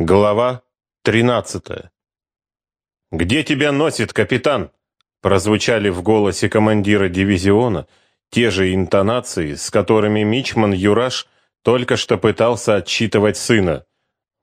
Глава 13. Где тебя носит, капитан? прозвучали в голосе командира дивизиона те же интонации, с которыми мичман Юраш только что пытался отчитывать сына.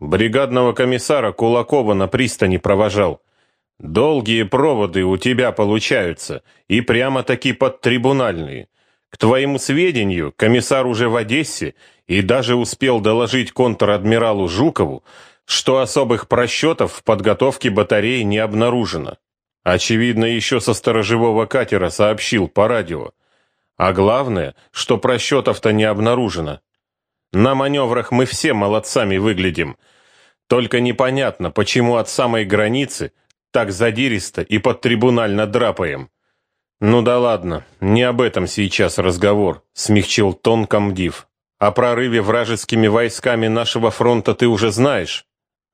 Бригадного комиссара Кулакова на пристани провожал. Долгие проводы у тебя получаются, и прямо-таки подтрибунальные. К твоему сведению, комиссар уже в Одессе и даже успел доложить контр-адмиралу Жукову, что особых просчетов в подготовке батареи не обнаружено. Очевидно, еще со сторожевого катера сообщил по радио. А главное, что просчетов-то не обнаружено. На маневрах мы все молодцами выглядим. Только непонятно, почему от самой границы так задиристо и подтрибунально драпаем. Ну да ладно, не об этом сейчас разговор, смягчил тон комдив. О прорыве вражескими войсками нашего фронта ты уже знаешь.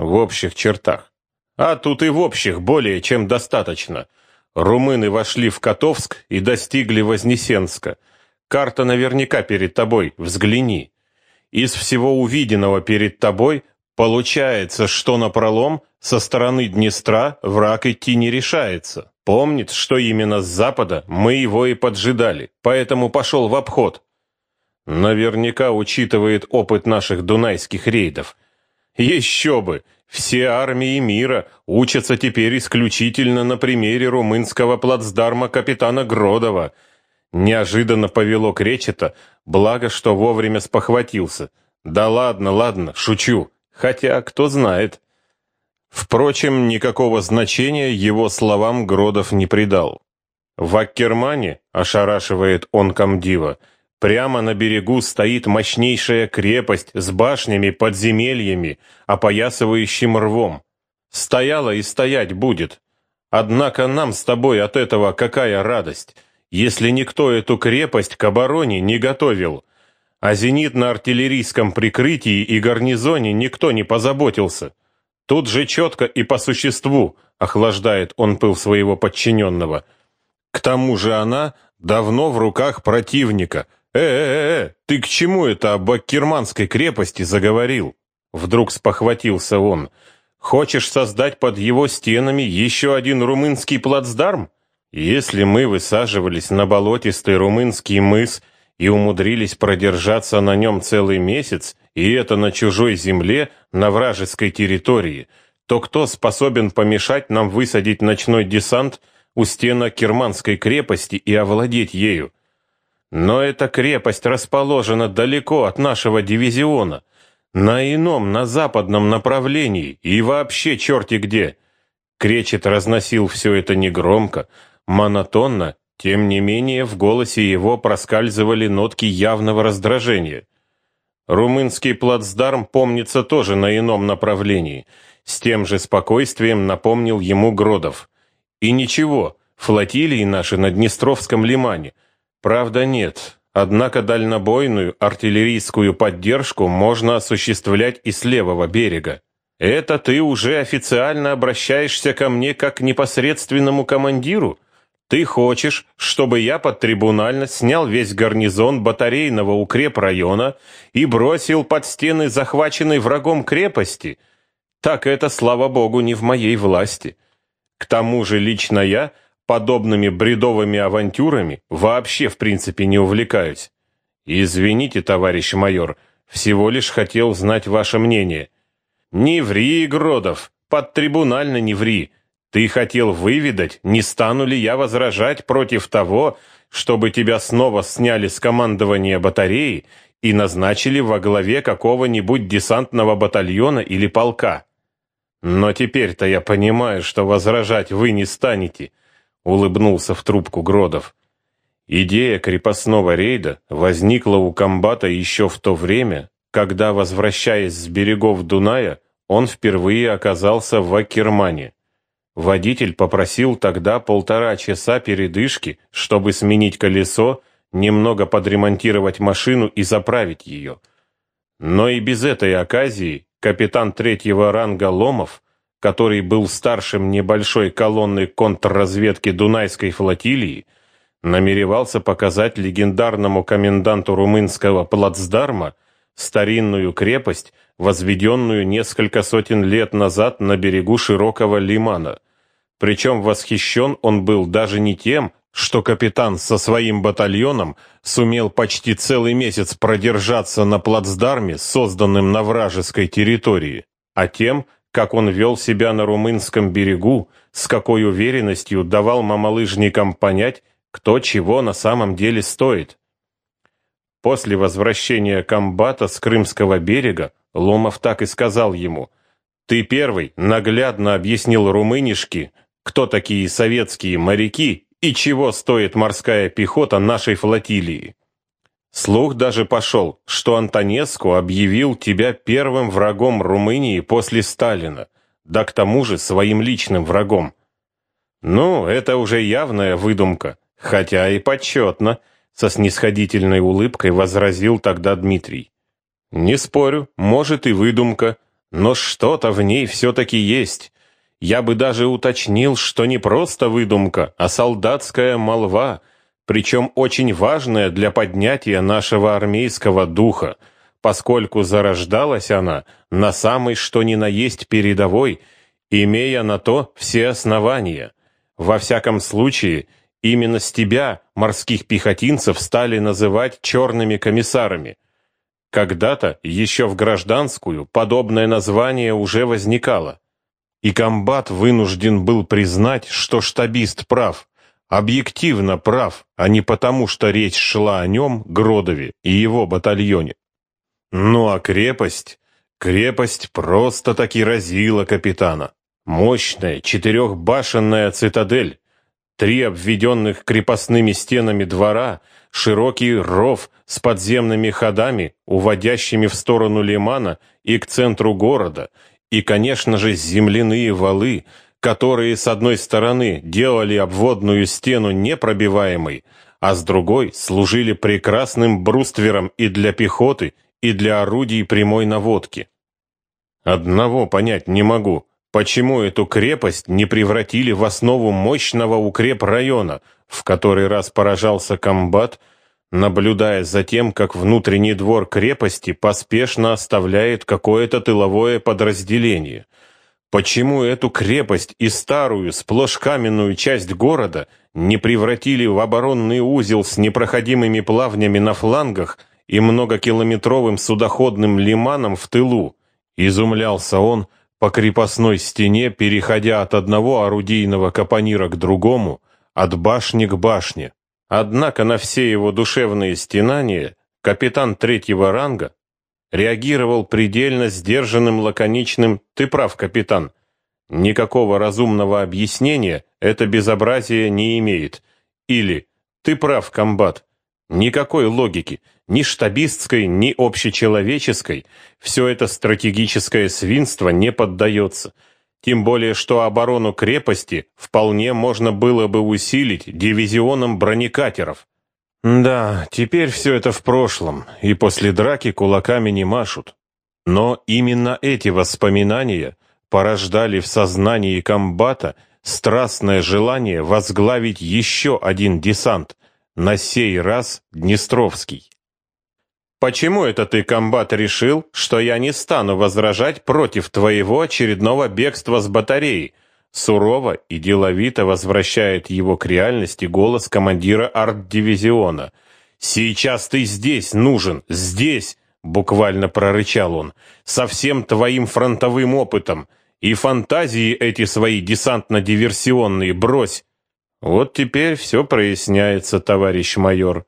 В общих чертах. А тут и в общих более чем достаточно. Румыны вошли в Котовск и достигли Вознесенска. Карта наверняка перед тобой, взгляни. Из всего увиденного перед тобой получается, что на пролом со стороны Днестра враг идти не решается. Помнит, что именно с запада мы его и поджидали, поэтому пошел в обход. Наверняка учитывает опыт наших дунайских рейдов – еще бы! Все армии мира учатся теперь исключительно на примере румынского плацдарма капитана Гродова. Неожиданно повело кречета, благо, что вовремя спохватился. Да ладно, ладно, шучу. Хотя, кто знает. Впрочем, никакого значения его словам Гродов не придал. В Аккермане, ошарашивает он комдива, Прямо на берегу стоит мощнейшая крепость с башнями, подземельями, опоясывающим рвом. Стояла и стоять будет. Однако нам с тобой от этого какая радость, если никто эту крепость к обороне не готовил. О зенитно-артиллерийском прикрытии и гарнизоне никто не позаботился. Тут же четко и по существу охлаждает он пыл своего подчиненного. К тому же она давно в руках противника – «Э-э-э, ты к чему это об Аккерманской крепости заговорил?» Вдруг спохватился он. «Хочешь создать под его стенами еще один румынский плацдарм? Если мы высаживались на болотистый румынский мыс и умудрились продержаться на нем целый месяц, и это на чужой земле, на вражеской территории, то кто способен помешать нам высадить ночной десант у стен Аккерманской крепости и овладеть ею?» Но эта крепость расположена далеко от нашего дивизиона, на ином, на западном направлении и вообще черти где. Кречет разносил все это негромко, монотонно, тем не менее в голосе его проскальзывали нотки явного раздражения. Румынский плацдарм помнится тоже на ином направлении, с тем же спокойствием напомнил ему Гродов. И ничего, флотилии наши на Днестровском лимане – Правда, нет. Однако дальнобойную артиллерийскую поддержку можно осуществлять и с левого берега. Это ты уже официально обращаешься ко мне как к непосредственному командиру? Ты хочешь, чтобы я подтрибунально снял весь гарнизон батарейного укрепрайона и бросил под стены захваченной врагом крепости? Так это, слава богу, не в моей власти. К тому же лично я подобными бредовыми авантюрами вообще в принципе не увлекаюсь. Извините, товарищ майор, всего лишь хотел знать ваше мнение. Не ври, Гродов, подтрибунально не ври. Ты хотел выведать, не стану ли я возражать против того, чтобы тебя снова сняли с командования батареи и назначили во главе какого-нибудь десантного батальона или полка. Но теперь-то я понимаю, что возражать вы не станете улыбнулся в трубку Гродов. Идея крепостного рейда возникла у комбата еще в то время, когда, возвращаясь с берегов Дуная, он впервые оказался в Акермане. Водитель попросил тогда полтора часа передышки, чтобы сменить колесо, немного подремонтировать машину и заправить ее. Но и без этой оказии капитан третьего ранга Ломов который был старшим небольшой колонны контрразведки Дунайской флотилии, намеревался показать легендарному коменданту румынского плацдарма старинную крепость, возведенную несколько сотен лет назад на берегу широкого лимана. Причем восхищен он был даже не тем, что капитан со своим батальоном сумел почти целый месяц продержаться на плацдарме, созданном на вражеской территории, а тем, как он вел себя на румынском берегу, с какой уверенностью давал мамалыжникам понять, кто чего на самом деле стоит. После возвращения комбата с Крымского берега Ломов так и сказал ему, «Ты первый наглядно объяснил румынишке, кто такие советские моряки и чего стоит морская пехота нашей флотилии. Слух даже пошел, что Антонеску объявил тебя первым врагом Румынии после Сталина, да к тому же своим личным врагом. Ну, это уже явная выдумка, хотя и почетно, со снисходительной улыбкой возразил тогда Дмитрий. Не спорю, может и выдумка, но что-то в ней все-таки есть. Я бы даже уточнил, что не просто выдумка, а солдатская молва, причем очень важная для поднятия нашего армейского духа, поскольку зарождалась она на самой что ни на есть передовой, имея на то все основания. Во всяком случае, именно с тебя морских пехотинцев стали называть черными комиссарами. Когда-то, еще в гражданскую, подобное название уже возникало. И комбат вынужден был признать, что штабист прав, объективно прав, а не потому, что речь шла о нем, Гродове и его батальоне. Ну а крепость? Крепость просто-таки разила капитана. Мощная четырехбашенная цитадель, три обведенных крепостными стенами двора, широкий ров с подземными ходами, уводящими в сторону лимана и к центру города, и, конечно же, земляные валы, которые с одной стороны делали обводную стену непробиваемой, а с другой служили прекрасным бруствером и для пехоты, и для орудий прямой наводки. Одного понять не могу, почему эту крепость не превратили в основу мощного укрепрайона, в который раз поражался комбат, наблюдая за тем, как внутренний двор крепости поспешно оставляет какое-то тыловое подразделение. Почему эту крепость и старую, сплошь каменную часть города не превратили в оборонный узел с непроходимыми плавнями на флангах и многокилометровым судоходным лиманом в тылу? Изумлялся он по крепостной стене, переходя от одного орудийного капонира к другому, от башни к башне. Однако на все его душевные стенания капитан третьего ранга реагировал предельно сдержанным, лаконичным «Ты прав, капитан». Никакого разумного объяснения это безобразие не имеет. Или «Ты прав, комбат». Никакой логики, ни штабистской, ни общечеловеческой, все это стратегическое свинство не поддается – тем более, что оборону крепости вполне можно было бы усилить дивизионом бронекатеров. Да, теперь все это в прошлом, и после драки кулаками не машут. Но именно эти воспоминания порождали в сознании комбата страстное желание возглавить еще один десант, на сей раз Днестровский. Почему это ты, комбат, решил, что я не стану возражать против твоего очередного бегства с батареи? Сурово и деловито возвращает его к реальности голос командира арт-дивизиона. Сейчас ты здесь нужен, здесь, буквально прорычал он, со всем твоим фронтовым опытом и фантазии эти свои десантно-диверсионные брось. Вот теперь все проясняется, товарищ майор.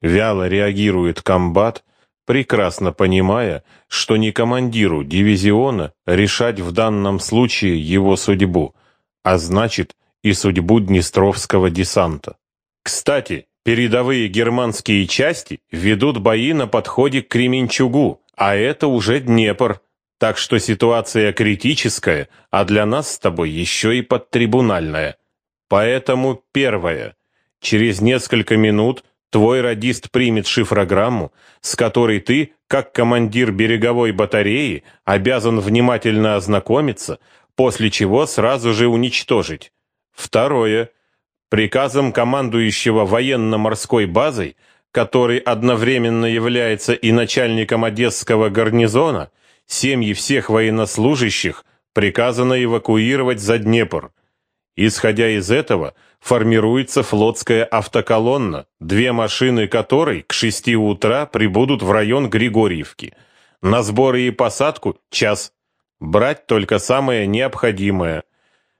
Вяло реагирует комбат, прекрасно понимая, что не командиру дивизиона решать в данном случае его судьбу, а значит и судьбу Днестровского десанта. Кстати, передовые германские части ведут бои на подходе к Кременчугу, а это уже Днепр, так что ситуация критическая, а для нас с тобой еще и подтрибунальная. Поэтому первое. Через несколько минут Твой радист примет шифрограмму, с которой ты, как командир береговой батареи, обязан внимательно ознакомиться, после чего сразу же уничтожить. Второе. Приказом командующего военно-морской базой который одновременно является и начальником Одесского гарнизона, семьи всех военнослужащих приказано эвакуировать за Днепр. Исходя из этого, формируется флотская автоколонна, две машины которой к шести утра прибудут в район Григорьевки. На сборы и посадку – час. Брать только самое необходимое.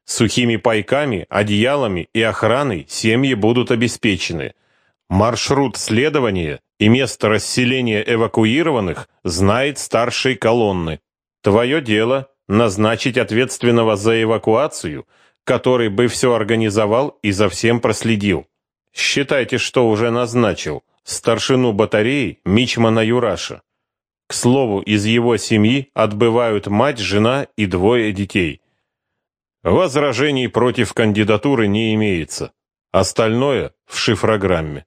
Сухими пайками, одеялами и охраной семьи будут обеспечены. Маршрут следования и место расселения эвакуированных знает старший колонны. Твое дело – назначить ответственного за эвакуацию – который бы все организовал и за всем проследил. Считайте, что уже назначил старшину батареи Мичмана Юраша. К слову, из его семьи отбывают мать, жена и двое детей. Возражений против кандидатуры не имеется. Остальное в шифрограмме.